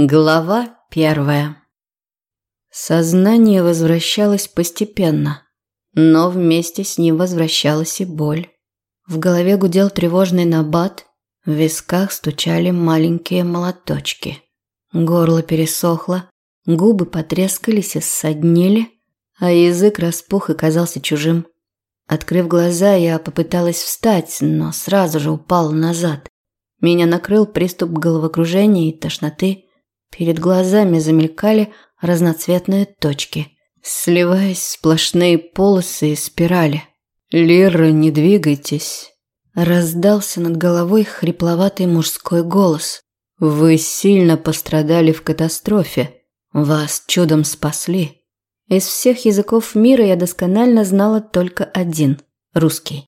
Глава первая. Сознание возвращалось постепенно, но вместе с ним возвращалась и боль. В голове гудел тревожный набат, в висках стучали маленькие молоточки. Горло пересохло, губы потрескались и ссоднили, а язык распух и казался чужим. Открыв глаза, я попыталась встать, но сразу же упала назад. Меня накрыл приступ головокружения и тошноты – Перед глазами замелькали разноцветные точки, сливаясь в сплошные полосы и спирали. «Лира, не двигайтесь!» Раздался над головой хрипловатый мужской голос. «Вы сильно пострадали в катастрофе. Вас чудом спасли». Из всех языков мира я досконально знала только один – русский.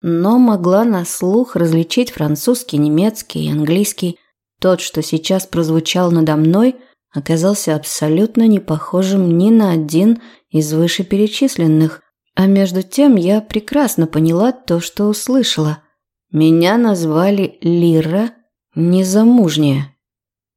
Но могла на слух различить французский, немецкий и английский, тот, что сейчас прозвучал надо мной, оказался абсолютно не похожим ни на один из вышеперечисленных, а между тем я прекрасно поняла то, что услышала. Меня назвали Лира незамужняя.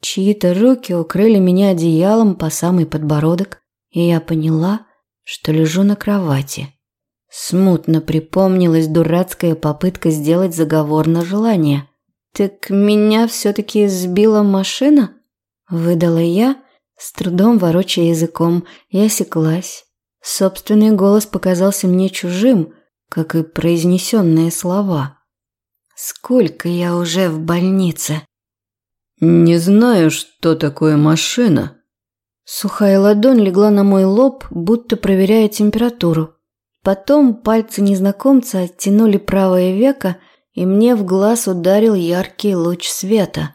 Чьи-то руки укрыли меня одеялом по самый подбородок, и я поняла, что лежу на кровати. Смутно припомнилась дурацкая попытка сделать заговор на желание. «Так меня все-таки сбила машина?» Выдала я, с трудом ворочая языком, и осеклась. Собственный голос показался мне чужим, как и произнесенные слова. «Сколько я уже в больнице?» «Не знаю, что такое машина». Сухая ладонь легла на мой лоб, будто проверяя температуру. Потом пальцы незнакомца оттянули правое веко и мне в глаз ударил яркий луч света.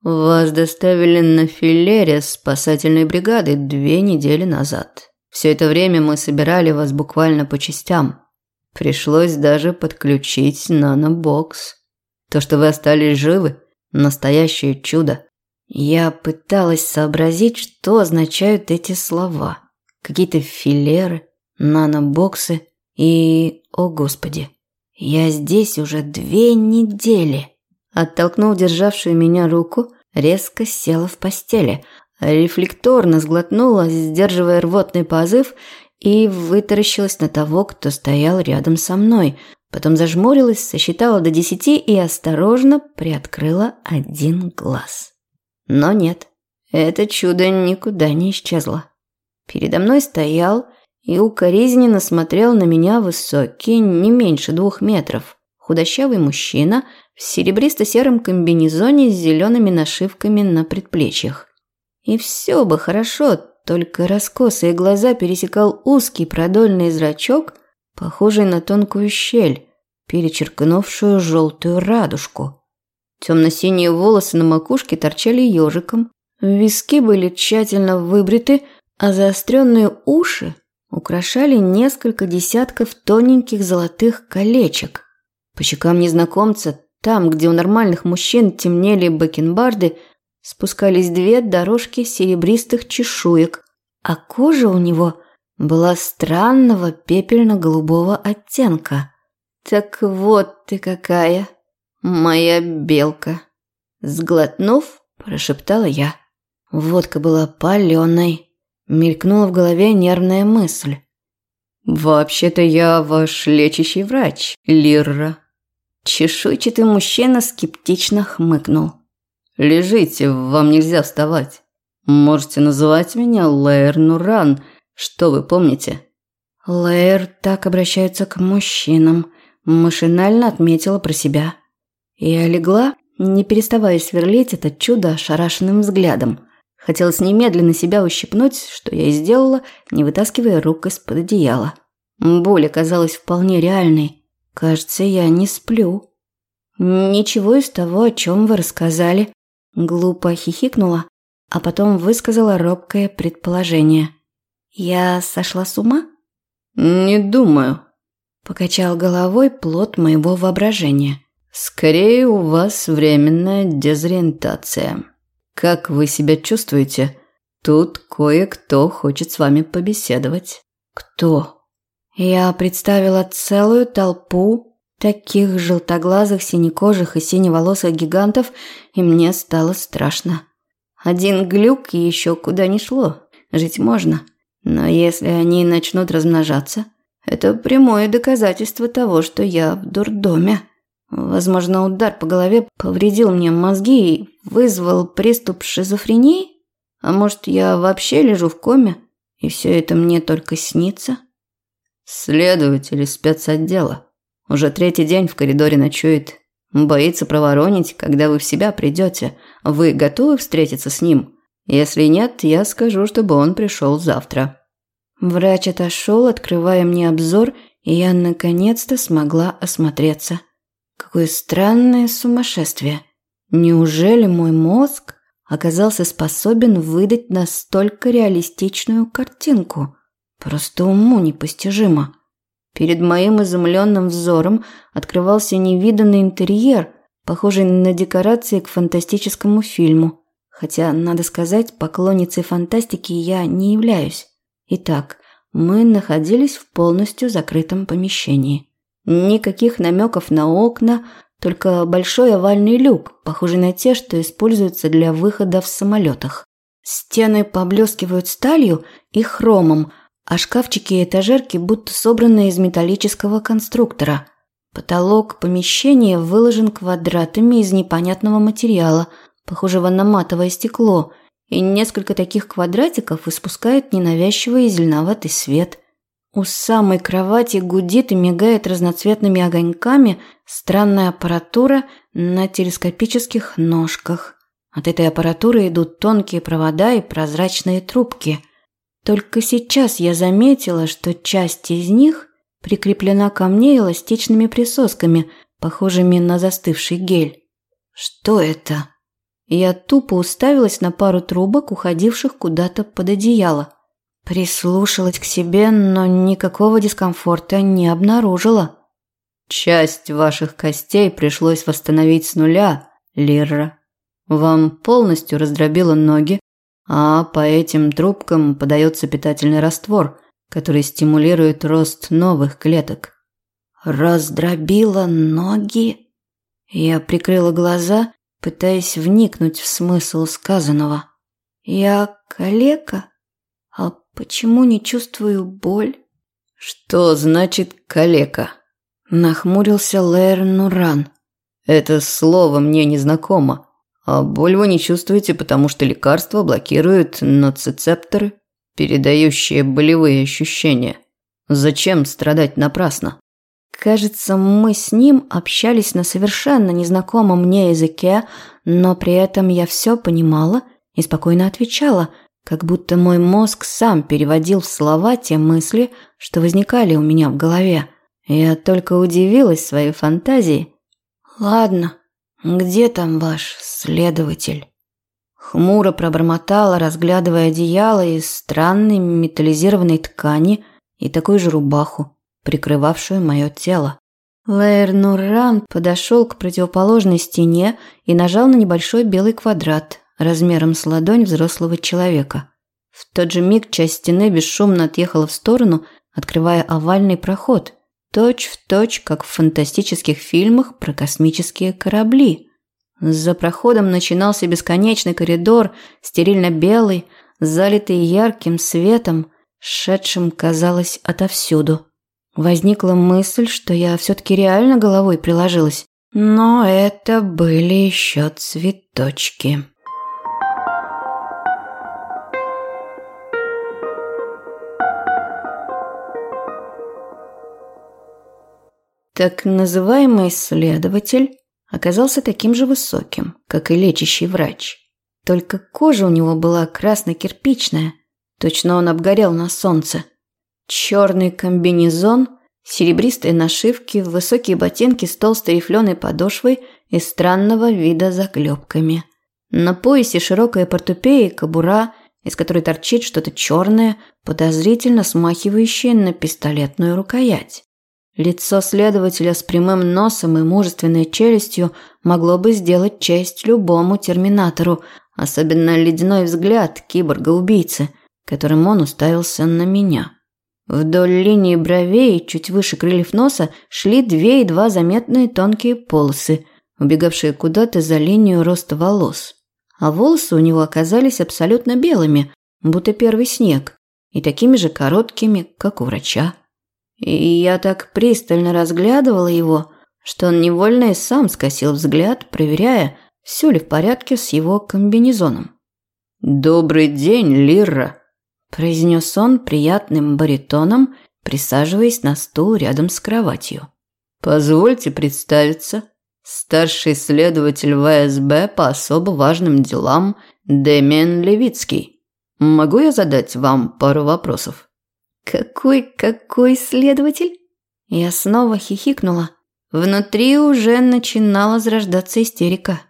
«Вас доставили на филере спасательной бригады две недели назад. Все это время мы собирали вас буквально по частям. Пришлось даже подключить нанобокс. То, что вы остались живы – настоящее чудо. Я пыталась сообразить, что означают эти слова. Какие-то филеры, нанобоксы и... О, Господи! «Я здесь уже две недели». Оттолкнул державшую меня руку, резко села в постели, рефлекторно сглотнула, сдерживая рвотный позыв, и вытаращилась на того, кто стоял рядом со мной. Потом зажмурилась, сосчитала до десяти и осторожно приоткрыла один глаз. Но нет, это чудо никуда не исчезло. Передо мной стоял и укоризненно смотрел на меня высокий, не меньше двух метров, худощавый мужчина в серебристо-сером комбинезоне с зелеными нашивками на предплечьях. И все бы хорошо, только раскосые глаза пересекал узкий продольный зрачок, похожий на тонкую щель, перечеркнувшую желтую радужку. Темно-синие волосы на макушке торчали ежиком, виски были тщательно выбриты, а заостренные уши украшали несколько десятков тоненьких золотых колечек. По щекам незнакомца, там, где у нормальных мужчин темнели бакенбарды, спускались две дорожки серебристых чешуек, а кожа у него была странного пепельно-голубого оттенка. «Так вот ты какая, моя белка!» Сглотнув, прошептала я. Водка была паленой. Мелькнула в голове нервная мысль. «Вообще-то я ваш лечащий врач, Лирра». Чешуйчатый мужчина скептично хмыкнул. «Лежите, вам нельзя вставать. Можете называть меня Лэйр Нуран. Что вы помните?» Лэйр так обращаются к мужчинам. Машинально отметила про себя. Я легла, не переставая сверлить это чудо ошарашенным взглядом. Хотелось немедленно себя ущипнуть, что я и сделала, не вытаскивая рук из-под одеяла. Боль оказалась вполне реальной. Кажется, я не сплю. Ничего из того, о чем вы рассказали. Глупо хихикнула, а потом высказала робкое предположение. Я сошла с ума? Не думаю. Покачал головой плод моего воображения. Скорее у вас временная дезориентация. Как вы себя чувствуете? Тут кое-кто хочет с вами побеседовать. Кто? Я представила целую толпу таких желтоглазых, синекожих и синеволосых гигантов, и мне стало страшно. Один глюк и еще куда ни шло. Жить можно. Но если они начнут размножаться, это прямое доказательство того, что я в дурдоме. Возможно, удар по голове повредил мне мозги и вызвал приступ шизофрении? А может, я вообще лежу в коме, и все это мне только снится? Следователь из спецотдела. Уже третий день в коридоре ночует. Боится проворонить, когда вы в себя придете. Вы готовы встретиться с ним? Если нет, я скажу, чтобы он пришел завтра. Врач отошел, открывая мне обзор, и я наконец-то смогла осмотреться. Какое странное сумасшествие. Неужели мой мозг оказался способен выдать настолько реалистичную картинку? Просто уму непостижимо. Перед моим изумленным взором открывался невиданный интерьер, похожий на декорации к фантастическому фильму. Хотя, надо сказать, поклонницей фантастики я не являюсь. Итак, мы находились в полностью закрытом помещении. Никаких намеков на окна, только большой овальный люк, похожий на те, что используются для выхода в самолетах. Стены поблескивают сталью и хромом, а шкафчики и этажерки будто собраны из металлического конструктора. Потолок помещения выложен квадратами из непонятного материала, похожего на матовое стекло, и несколько таких квадратиков испускают ненавязчивый зеленоватый свет. У самой кровати гудит и мигает разноцветными огоньками странная аппаратура на телескопических ножках. От этой аппаратуры идут тонкие провода и прозрачные трубки. Только сейчас я заметила, что часть из них прикреплена ко мне эластичными присосками, похожими на застывший гель. Что это? Я тупо уставилась на пару трубок, уходивших куда-то под одеяло. Прислушалась к себе, но никакого дискомфорта не обнаружила. Часть ваших костей пришлось восстановить с нуля, Лирра. Вам полностью раздробило ноги, а по этим трубкам подается питательный раствор, который стимулирует рост новых клеток. Раздробила ноги? Я прикрыла глаза, пытаясь вникнуть в смысл сказанного. Я калека? Почему не чувствую боль? Что значит калека? Нахмурился Лэр Нуран. Это слово мне не знакомо. А боль вы не чувствуете, потому что лекарства блокируют ноцицепторы, передающие болевые ощущения. Зачем страдать напрасно? Кажется, мы с ним общались на совершенно незнакомом мне языке, но при этом я все понимала и спокойно отвечала, как будто мой мозг сам переводил в слова те мысли, что возникали у меня в голове. Я только удивилась своей фантазии. «Ладно, где там ваш следователь?» Хмуро пробормотала, разглядывая одеяло из странной металлизированной ткани и такую же рубаху, прикрывавшую мое тело. Лэйр Нурран подошел к противоположной стене и нажал на небольшой белый квадрат, размером с ладонь взрослого человека. В тот же миг часть стены бесшумно отъехала в сторону, открывая овальный проход, точь в точь, как в фантастических фильмах про космические корабли. За проходом начинался бесконечный коридор, стерильно-белый, залитый ярким светом, шедшим, казалось, отовсюду. Возникла мысль, что я все-таки реально головой приложилась. Но это были еще цветочки. Так называемый следователь оказался таким же высоким, как и лечащий врач. Только кожа у него была красно-кирпичная, точно он обгорел на солнце. Черный комбинезон, серебристые нашивки, высокие ботинки с толстой рифленой подошвой и странного вида заклепками. На поясе широкая портупея и кобура, из которой торчит что-то черное, подозрительно смахивающее на пистолетную рукоять. Лицо следователя с прямым носом и мужественной челюстью могло бы сделать честь любому терминатору, особенно ледяной взгляд киборга-убийцы, которым он уставился на меня. Вдоль линии бровей, чуть выше крыльев носа, шли две едва заметные тонкие полосы, убегавшие куда-то за линию роста волос. а волосы у него оказались абсолютно белыми, будто первый снег, и такими же короткими, как у врача. И я так пристально разглядывала его, что он невольно и сам скосил взгляд, проверяя, все ли в порядке с его комбинезоном. «Добрый день, Лира», – произнес он приятным баритоном, присаживаясь на стул рядом с кроватью. «Позвольте представиться. Старший следователь ВСБ по особо важным делам Дэмиан Левицкий. Могу я задать вам пару вопросов?» «Какой, какой следователь?» Я снова хихикнула. Внутри уже начинала зарождаться истерика.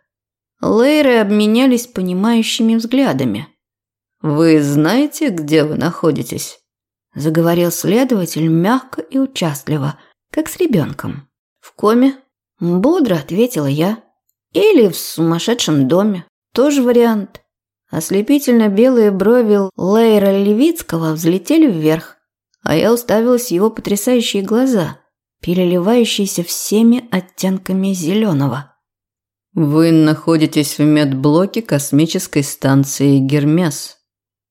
Лейры обменялись понимающими взглядами. «Вы знаете, где вы находитесь?» Заговорил следователь мягко и участливо, как с ребенком. «В коме?» Бодро ответила я. «Или в сумасшедшем доме. Тоже вариант». Ослепительно белые брови Лейра Левицкого взлетели вверх, а я уставилась в его потрясающие глаза, переливающиеся всеми оттенками зеленого. Вы находитесь в медблоке космической станции Гермес.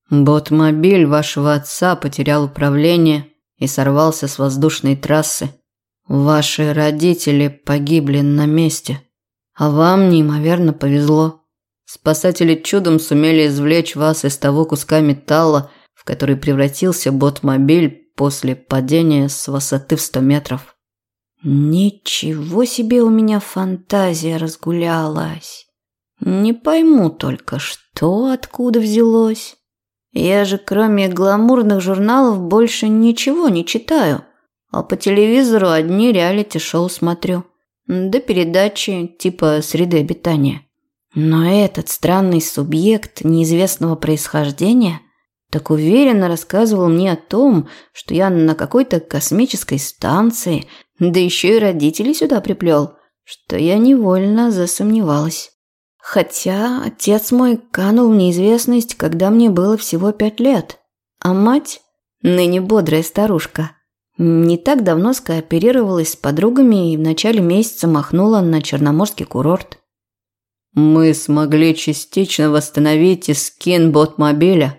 Ботмобиль вашего отца потерял управление и сорвался с воздушной трассы. Ваши родители погибли на месте, а вам неимоверно повезло. Спасатели чудом сумели извлечь вас из того куска металла, который превратился ботмобиль после падения с высоты в 100 метров. Ничего себе у меня фантазия разгулялась. Не пойму только, что откуда взялось. Я же кроме гламурных журналов больше ничего не читаю, а по телевизору одни реалити-шоу смотрю. Да передачи типа «Среды обитания». Но этот странный субъект неизвестного происхождения так уверенно рассказывал мне о том, что я на какой-то космической станции да еще и родителей сюда приплел, что я невольно засомневалась. Хотя отец мой канул в неизвестность, когда мне было всего пять лет, а мать, ныне бодрая старушка, не так давно скооперировалась с подругами и в начале месяца махнула на Черноморский курорт. «Мы смогли частично восстановить искин ботмобиля.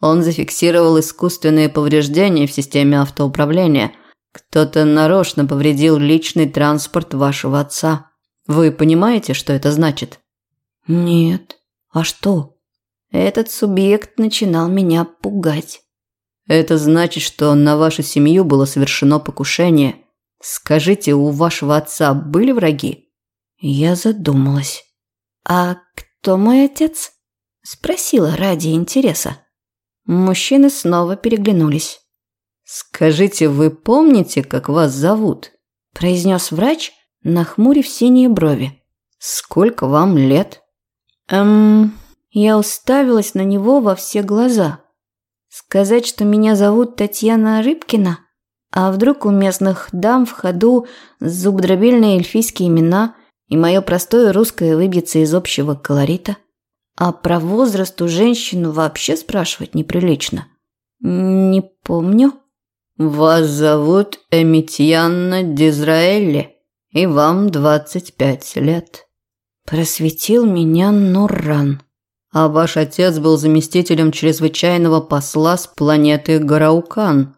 Он зафиксировал искусственные повреждения в системе автоуправления – кто-то нарочно повредил личный транспорт вашего отца. Вы понимаете, что это значит? Нет. А что? Этот субъект начинал меня пугать. Это значит, что на вашу семью было совершено покушение. Скажите, у вашего отца были враги? Я задумалась. А кто мой отец? Спросила ради интереса. Мужчины снова переглянулись. «Скажите, вы помните, как вас зовут?» – произнес врач, нахмурив синие брови. «Сколько вам лет?» «Эм...» Я уставилась на него во все глаза. Сказать, что меня зовут Татьяна Рыбкина? А вдруг у местных дам в ходу зубодробильные эльфийские имена, и мое простое русское выбьется из общего колорита? А про возраст у женщин вообще спрашивать неприлично. Не помню. «Вас зовут Эмитьянна Дизраэлли, и вам двадцать пять лет». Просветил меня Нурран. А ваш отец был заместителем чрезвычайного посла с планеты Гараукан.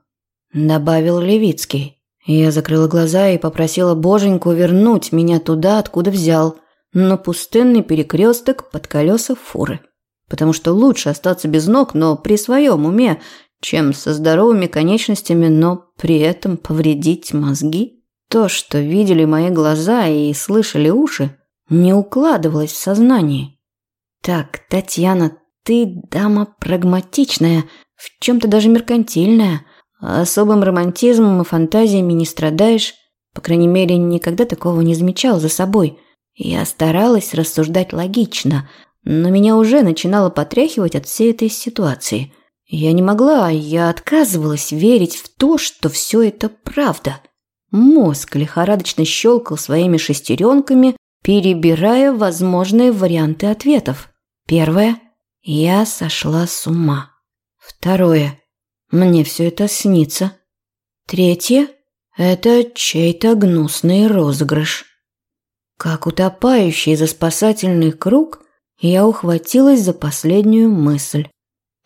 Добавил Левицкий. Я закрыла глаза и попросила боженьку вернуть меня туда, откуда взял, на пустынный перекресток под колеса фуры. Потому что лучше остаться без ног, но при своем уме, чем со здоровыми конечностями, но при этом повредить мозги. То, что видели мои глаза и слышали уши, не укладывалось в сознании. Так, Татьяна, ты дама прагматичная, в чем-то даже меркантильная, особым романтизмом и фантазиями не страдаешь, по крайней мере, никогда такого не замечал за собой. Я старалась рассуждать логично, но меня уже начинало потряхивать от всей этой ситуации – я не могла, я отказывалась верить в то, что все это правда. Мозг лихорадочно щелкал своими шестеренками, перебирая возможные варианты ответов. Первое – я сошла с ума. Второе – мне все это снится. Третье – это чей-то гнусный розыгрыш. Как утопающий за спасательный круг, Я ухватилась за последнюю мысль.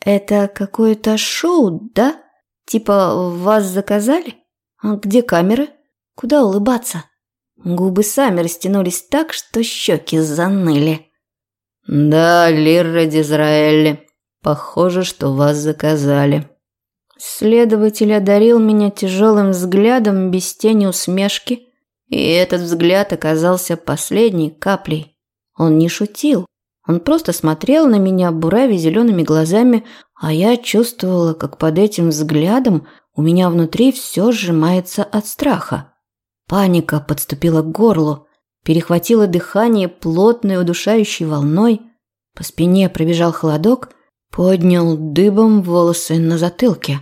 «Это какое-то шоу, да? Типа вас заказали? А где камеры? Куда улыбаться?» Губы сами растянулись так, что щеки заныли. «Да, Лирра Дизраэли, похоже, что вас заказали». Следователь одарил меня тяжелым взглядом без тени усмешки, и этот взгляд оказался последней каплей. Он не шутил, он просто смотрел на меня, буравя зелеными глазами, а я чувствовала, как под этим взглядом у меня внутри все сжимается от страха. Паника подступила к горлу, перехватила дыхание плотной удушающей волной, по спине пробежал холодок, поднял дыбом волосы на затылке.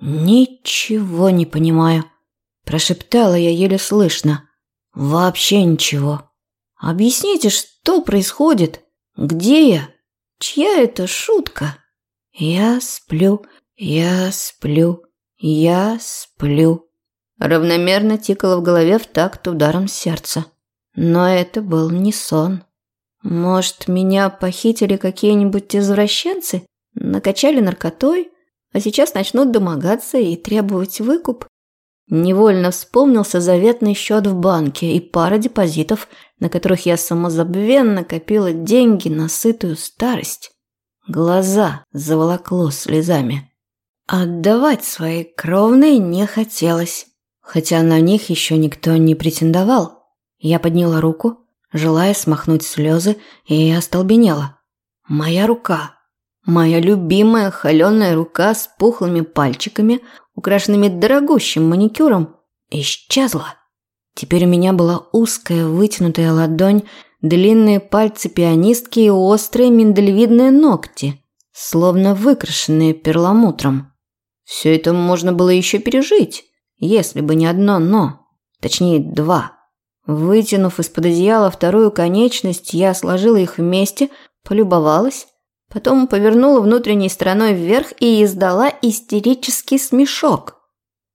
«Ничего не понимаю», – прошептала я еле слышно. «Вообще ничего. Объясните, что происходит? Где я? Чья это шутка?» «Я сплю, я сплю, я сплю». Равномерно тикало в голове в такт ударом сердца. Но это был не сон. Может, меня похитили какие-нибудь извращенцы? Накачали наркотой? а сейчас начнут домогаться и требовать выкуп. Невольно вспомнился заветный счет в банке и пара депозитов, на которых я самозабвенно копила деньги на сытую старость. Глаза заволокло слезами. Отдавать свои кровные не хотелось, хотя на них еще никто не претендовал. Я подняла руку, желая смахнуть слезы, и остолбенела. Моя рука Моя любимая холеная рука с пухлыми пальчиками, украшенными дорогущим маникюром, исчезла. Теперь у меня была узкая вытянутая ладонь, длинные пальцы пианистки и острые миндалевидные ногти, словно выкрашенные перламутром. Все это можно было еще пережить, если бы не одно «но», точнее два. Вытянув из-под одеяла вторую конечность, я сложила их вместе, полюбовалась, Потом повернула внутренней стороной вверх и издала истерический смешок.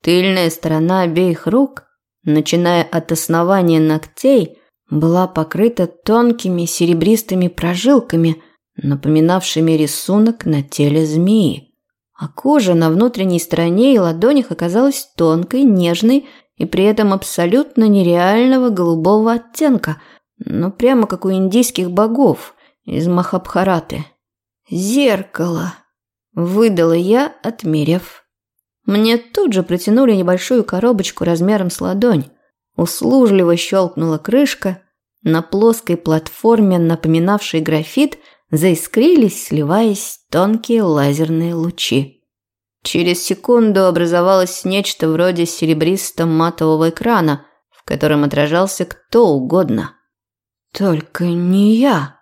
Тыльная сторона обеих рук, начиная от основания ногтей, была покрыта тонкими серебристыми прожилками, напоминавшими рисунок на теле змеи. А кожа на внутренней стороне и ладонях оказалась тонкой, нежной и при этом абсолютно нереального голубого оттенка, ну прямо как у индийских богов из Махабхараты. «Зеркало!» – выдала я, отмерев. Мне тут же протянули небольшую коробочку размером с ладонь. Услужливо щелкнула крышка. На плоской платформе, напоминавшей графит, заискрились, сливаясь тонкие лазерные лучи. Через секунду образовалось нечто вроде серебристо-матового экрана, в котором отражался кто угодно. Только не я.